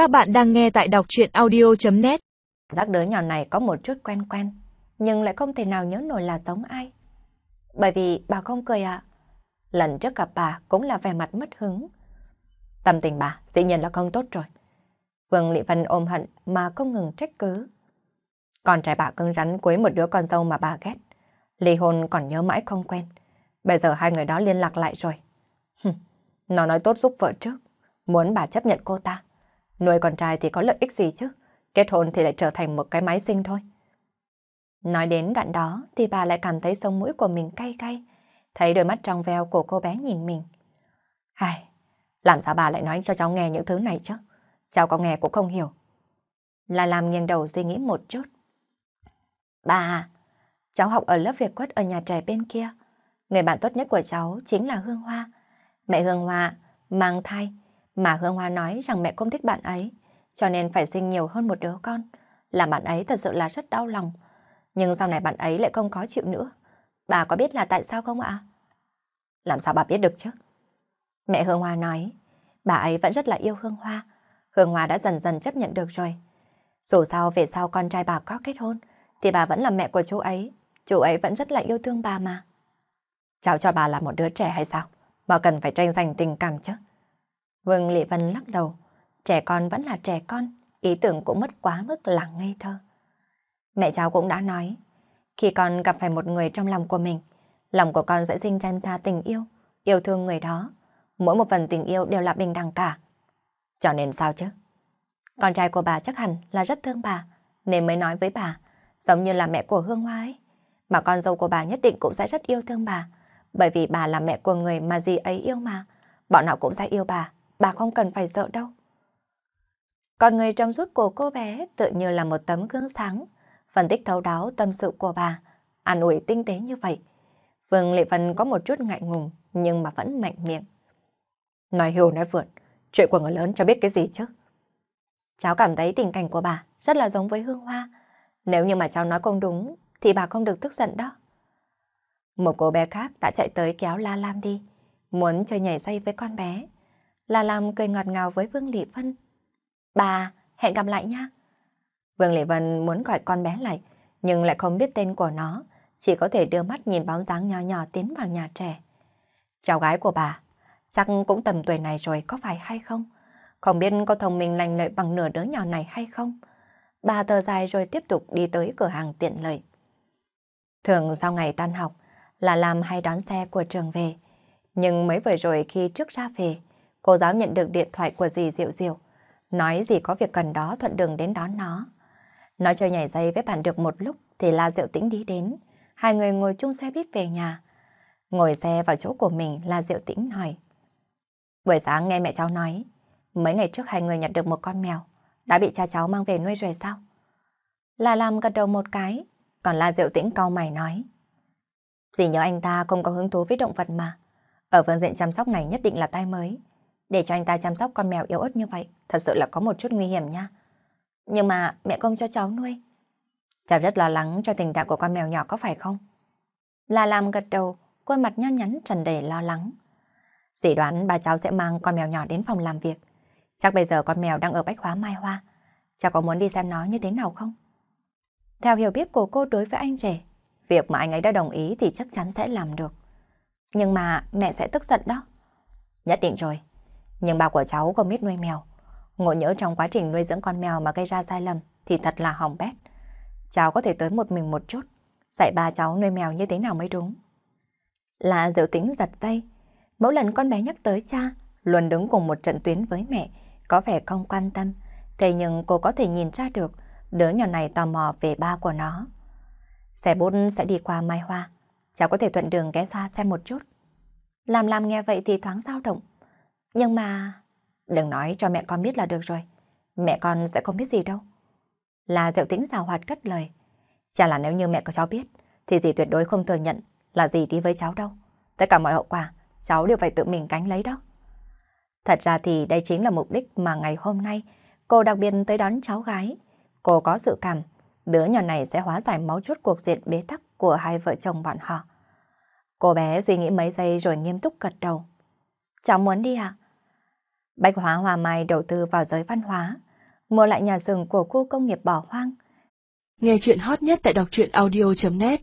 Các bạn đang nghe tại đọc chuyện audio.net Giác đứa nhỏ này có một chút quen quen, nhưng lại không thể nào nhớ nổi là giống ai. Bởi vì bà không cười ạ. Lần trước gặp bà cũng là vẻ mặt mất hứng. Tâm tình bà dĩ nhiên là không tốt rồi. Vương Lị Vân ôm hận mà không ngừng trách cứ. Con trai bà cưng rắn cuối một đứa con dâu mà bà ghét. Ly hôn còn nhớ mãi không quen. Bây giờ hai người đó liên lạc lại rồi. Nó nói tốt giúp vợ trước. Muốn bà chấp nhận cô ta. Nuôi con trai thì có lợi ích gì chứ? Kết hôn thì lại trở thành một cái máy sinh thôi. Nói đến đoạn đó thì bà lại cảm thấy sống mũi của mình cay cay. Thấy đôi mắt trong veo của cô bé nhìn mình. Hài, làm sao bà lại nói cho cháu nghe những thứ này chứ? Cháu có nghe cũng không hiểu. Là làm nghiêng đầu suy nghĩ một chút. Bà cháu học ở lớp Việt quất ở nhà trẻ bên kia. Người bạn tốt nhất của cháu chính là Hương Hoa. Mẹ Hương Hoa mang thai, mà Hương Hoa nói rằng mẹ không thích bạn ấy, cho nên phải sinh nhiều hơn một đứa con. Làm bạn ấy thật sự là rất đau lòng. Nhưng sau này bạn ấy lại không có chịu nữa. Bà có biết là tại sao không ạ? Làm sao bà biết được chứ? Mẹ Hương Hoa nói, bà ấy vẫn rất là yêu Hương Hoa. Hương Hoa đã dần dần chấp nhận được rồi. Dù sao về sau con trai bà có kết hôn, thì bà vẫn là mẹ của chú ấy. Chú ấy vẫn rất là yêu thương bà mà. Cháu cho bà là một đứa trẻ hay sao? bà cần phải tranh giành tình cảm chứ? Vương Lị Vân lắc đầu. Trẻ con vẫn là trẻ con, ý tưởng cũng mất quá mức là ngây thơ. Mẹ cháu cũng đã nói, khi con gặp phải một người trong lòng của mình, lòng của con sẽ sinh ra tha tình yêu, yêu thương người đó. Mỗi một phần tình yêu đều là bình đẳng cả. Cho nên sao chứ? Con trai của bà chắc hẳn là rất thương bà, nên mới nói với bà, giống như là mẹ của Hương Hoa ấy. Mà con dâu của bà nhất định cũng sẽ rất yêu thương bà, bởi vì bà là mẹ của người mà gì ấy yêu mà. Bọn nào cũng sẽ yêu bà, bà không cần phải sợ đâu. Còn người trong suốt của cô bé tự như là một tấm gương sáng, phân tích thấu đáo tâm sự của bà, an ủi tinh tế như vậy. Vương Lệ Vân có một chút ngại ngùng, nhưng mà vẫn mạnh miệng. Nói hiểu nói vượn, chuyện của người lớn cho biết cái gì chứ? Cháu cảm thấy tình cảnh của bà rất là giống với Hương Hoa. Nếu như mà cháu nói không đúng, thì bà không được tức giận đó. Một cô bé khác đã chạy tới kéo La Lam đi, muốn chơi nhảy dây với con bé. La Lam cười ngọt ngào với Vương Lị Vân. Bà, hẹn gặp lại nha. Vương Lị Vân muốn gọi con bé lại, nhưng lại không biết tên của nó, chỉ có thể đưa mắt nhìn bóng dáng nhỏ nhỏ tiến vào nhà trẻ. Cháu gái của bà, chắc cũng tầm tuổi này rồi có phải hay không? Không biết có thông minh lành lợi bằng nửa đứa nhỏ này hay không? Bà thở dài rồi tiếp tục đi tới cửa hàng tiện lợi. Thường sau ngày tan học là làm hay đón xe của trường về. Nhưng mới vừa rồi khi trước ra về, cô giáo nhận được điện thoại của dì Diệu Diệu. Nói dì có việc cần đó thuận đường đến đón nó. Nói cho nhảy dây với bạn được một lúc thì La Diệu Tĩnh đi đến. Hai người ngồi chung xe buýt về nhà. Ngồi xe vào chỗ của mình La Diệu Tĩnh hỏi. Buổi sáng nghe mẹ cháu nói, mấy ngày trước hai người nhặt được một con mèo, đã bị cha cháu mang về nuôi rồi sao? La làm gật đầu một cái, còn La Diệu Tĩnh cau mày nói. Dì nhớ anh ta không có hứng thú với động vật mà. Ở phương diện chăm sóc này nhất định là tay mới. Để cho anh ta chăm sóc con mèo yếu ớt như vậy, thật sự là có một chút nguy hiểm nha. Nhưng mà mẹ không cho cháu nuôi. Cháu rất lo lắng cho tình trạng của con mèo nhỏ có phải không? là làm gật đầu, khuôn mặt nhăn nhắn trần đầy lo lắng. Dĩ đoán bà cháu sẽ mang con mèo nhỏ đến phòng làm việc. Chắc bây giờ con mèo đang ở bách hóa mai hoa. Cháu có muốn đi xem nó như thế nào không? Theo hiểu biết của cô đối với anh trẻ, việc mà anh ấy đã đồng ý thì chắc chắn sẽ làm được. Nhưng mà mẹ sẽ tức giận đó. Nhất định rồi. Nhưng bà của cháu không biết nuôi mèo. Ngộ nhỡ trong quá trình nuôi dưỡng con mèo mà gây ra sai lầm thì thật là hỏng bét. Cháu có thể tới một mình một chút, dạy bà cháu nuôi mèo như thế nào mới đúng. Là diệu tính giật tay Mỗi lần con bé nhắc tới cha, luôn đứng cùng một trận tuyến với mẹ, có vẻ không quan tâm. Thế nhưng cô có thể nhìn ra được đứa nhỏ này tò mò về ba của nó. Xe bút sẽ đi qua Mai Hoa. Cháu có thể thuận đường ghé xoa xem một chút. Làm làm nghe vậy thì thoáng dao động. Nhưng mà... Đừng nói cho mẹ con biết là được rồi. Mẹ con sẽ không biết gì đâu. Là diệu tĩnh rào hoạt cất lời. Chả là nếu như mẹ của cháu biết, thì dì tuyệt đối không thừa nhận là dì đi với cháu đâu. Tất cả mọi hậu quả, cháu đều phải tự mình cánh lấy đó. Thật ra thì đây chính là mục đích mà ngày hôm nay cô đặc biệt tới đón cháu gái. Cô có sự cảm, đứa nhỏ này sẽ hóa giải máu chốt cuộc diện bế tắc của hai vợ chồng bọn họ. Cô bé suy nghĩ mấy giây rồi nghiêm túc gật đầu. Cháu muốn đi à? Bách Hóa Hòa Mai đầu tư vào giới văn hóa, mua lại nhà rừng của khu công nghiệp bỏ hoang. Nghe chuyện hot nhất tại đọc truyện audio.net